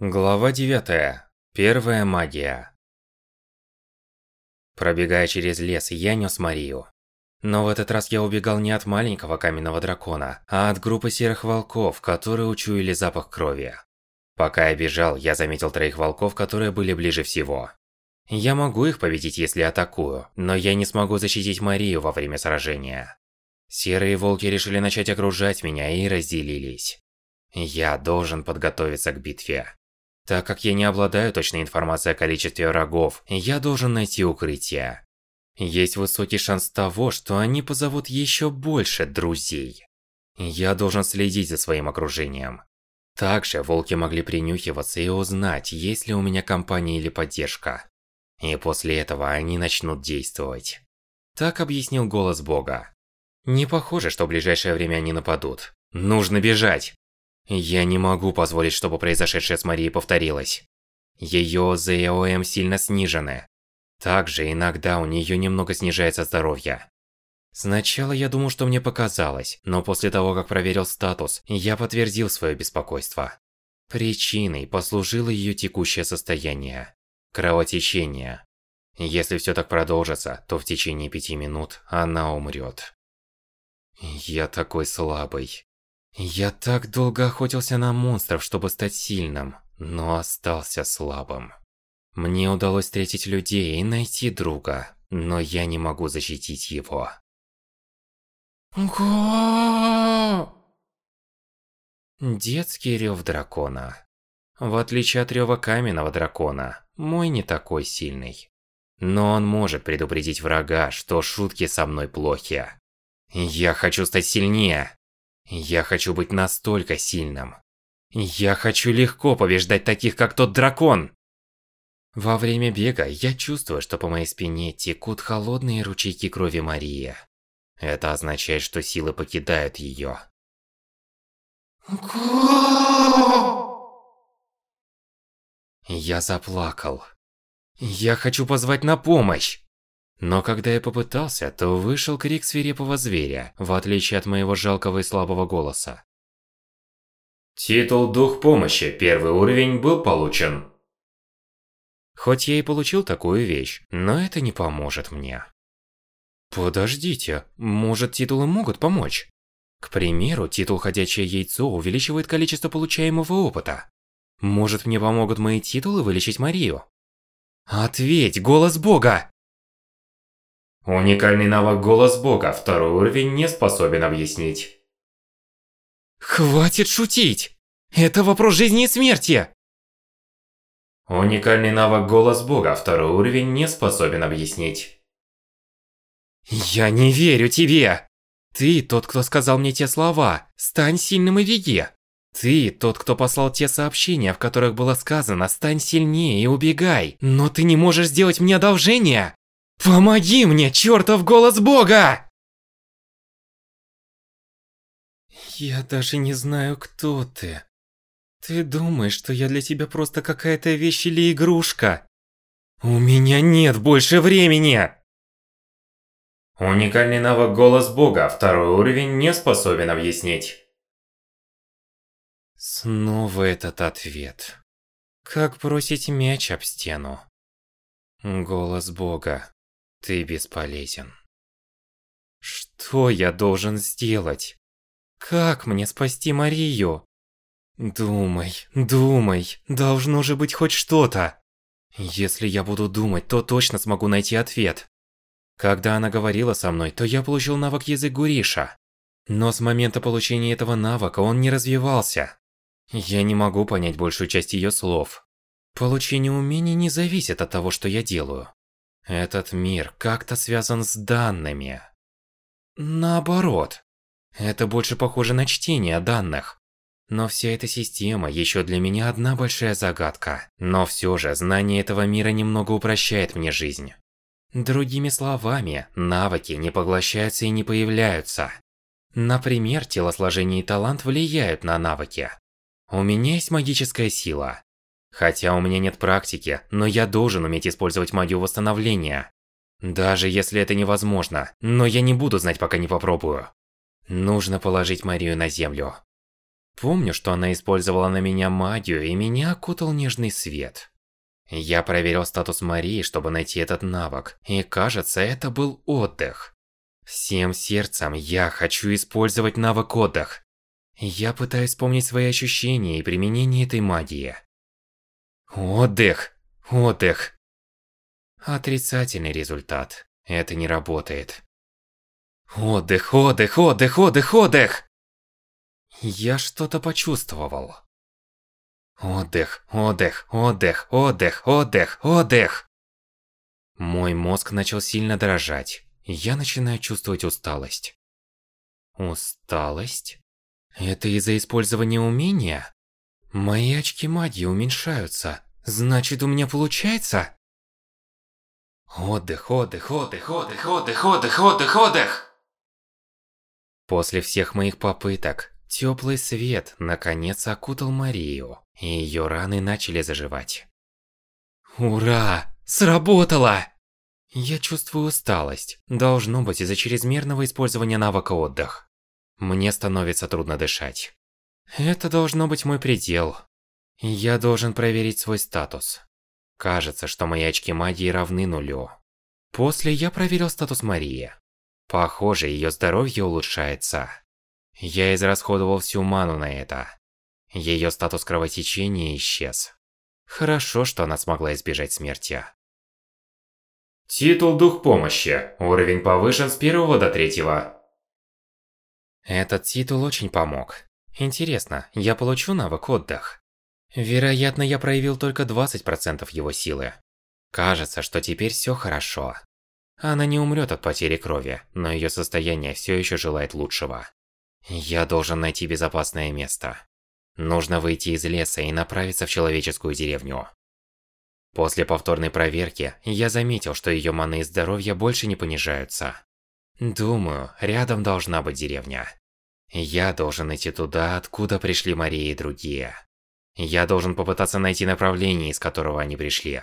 Глава 9. Первая магия. Пробегая через лес, я нёс Марию. Но в этот раз я убегал не от маленького каменного дракона, а от группы серых волков, которые учуяли запах крови. Пока я бежал, я заметил троих волков, которые были ближе всего. Я могу их победить, если атакую, но я не смогу защитить Марию во время сражения. Серые волки решили начать окружать меня и разделились. Я должен подготовиться к битве. Так как я не обладаю точной информацией о количестве врагов, я должен найти укрытие. Есть высокий шанс того, что они позовут еще больше друзей. Я должен следить за своим окружением. Также волки могли принюхиваться и узнать, есть ли у меня компания или поддержка. И после этого они начнут действовать. Так объяснил голос бога. Не похоже, что в ближайшее время они нападут. Нужно бежать! Я не могу позволить, чтобы произошедшее с Марией повторилось. Её ЗОМ сильно снижены. Также иногда у неё немного снижается здоровье. Сначала я думал, что мне показалось, но после того, как проверил статус, я подтвердил своё беспокойство. Причиной послужило её текущее состояние. Кровотечение. Если всё так продолжится, то в течение пяти минут она умрёт. Я такой слабый. Я так долго охотился на монстров, чтобы стать сильным, но остался слабым. Мне удалось встретить людей и найти друга, но я не могу защитить его. Детский рев дракона. В отличие от рева каменного дракона, мой не такой сильный. Но он может предупредить врага, что шутки со мной плохи. Я хочу стать сильнее. Я хочу быть настолько сильным. Я хочу легко побеждать таких, как тот дракон. Во время бега я чувствую, что по моей спине текут холодные ручейки крови Марии. Это означает, что силы покидают ее. Я заплакал. Я хочу позвать на помощь. Но когда я попытался, то вышел крик свирепого зверя, в отличие от моего жалкого и слабого голоса. Титул «Дух помощи» первый уровень был получен. Хоть я и получил такую вещь, но это не поможет мне. Подождите, может титулы могут помочь? К примеру, титул «Ходячее яйцо» увеличивает количество получаемого опыта. Может мне помогут мои титулы вылечить Марию? Ответь, голос бога! Уникальный навык «Голос Бога» второй уровень не способен объяснить. Хватит шутить! Это вопрос жизни и смерти! Уникальный навык «Голос Бога» второй уровень не способен объяснить. Я не верю тебе! Ты тот, кто сказал мне те слова. Стань сильным и беги. Ты тот, кто послал те сообщения, в которых было сказано «Стань сильнее и убегай». Но ты не можешь сделать мне одолжение! Помоги мне, чертов голос бога! Я даже не знаю, кто ты. Ты думаешь, что я для тебя просто какая-то вещь или игрушка? У меня нет больше времени! Уникальный навык «Голос Бога» второй уровень не способен объяснить. Снова этот ответ. Как бросить мяч об стену? Голос Бога. Ты бесполезен. Что я должен сделать? Как мне спасти Марию? Думай, думай, должно же быть хоть что-то. Если я буду думать, то точно смогу найти ответ. Когда она говорила со мной, то я получил навык язык Гуриша. Но с момента получения этого навыка он не развивался. Я не могу понять большую часть ее слов. Получение умений не зависит от того, что я делаю. Этот мир как-то связан с данными. Наоборот. Это больше похоже на чтение данных. Но вся эта система еще для меня одна большая загадка. Но все же знание этого мира немного упрощает мне жизнь. Другими словами, навыки не поглощаются и не появляются. Например, телосложение и талант влияют на навыки. У меня есть магическая сила. Хотя у меня нет практики, но я должен уметь использовать магию восстановления. Даже если это невозможно, но я не буду знать, пока не попробую. Нужно положить Марию на землю. Помню, что она использовала на меня магию, и меня окутал нежный свет. Я проверил статус Марии, чтобы найти этот навык, и кажется, это был отдых. Всем сердцем я хочу использовать навык отдых. Я пытаюсь вспомнить свои ощущения и применение этой магии. Отдых! Отдых! Отрицательный результат. Это не работает. Отдых, отдых, отдых, отдых, отдых! Я что-то почувствовал. Отдых, отдых, отдых, отдых, отдых, отдых. Мой мозг начал сильно дрожать. Я начинаю чувствовать усталость. Усталость? Это из-за использования умения? Мои очки магии уменьшаются. Значит, у меня получается? Отдых, отдых, отдых, отдых, отдых, отдых, отдых, отдых. После всех моих попыток, теплый свет наконец окутал Марию, и ее раны начали заживать. Ура! Сработало! Я чувствую усталость. Должно быть из-за чрезмерного использования навыка отдых. Мне становится трудно дышать. Это должно быть мой предел. Я должен проверить свой статус. Кажется, что мои очки магии равны нулю. После я проверил статус Марии. Похоже, ее здоровье улучшается. Я израсходовал всю ману на это. Ее статус кровотечения исчез. Хорошо, что она смогла избежать смерти. Титул Дух Помощи. Уровень повышен с первого до третьего. Этот титул очень помог. Интересно, я получу навык отдых? Вероятно, я проявил только 20% его силы. Кажется, что теперь все хорошо. Она не умрет от потери крови, но ее состояние все еще желает лучшего. Я должен найти безопасное место. Нужно выйти из леса и направиться в человеческую деревню. После повторной проверки, я заметил, что ее маны и здоровье больше не понижаются. Думаю, рядом должна быть деревня. Я должен идти туда, откуда пришли Мария и другие. Я должен попытаться найти направление, из которого они пришли.